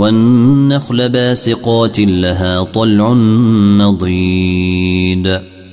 والنخل باسقات لها طلع نضيد.